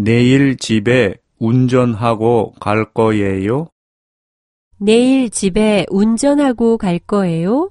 내일 집에 운전하고 갈 거예요? 내일 집에 운전하고 갈 거예요?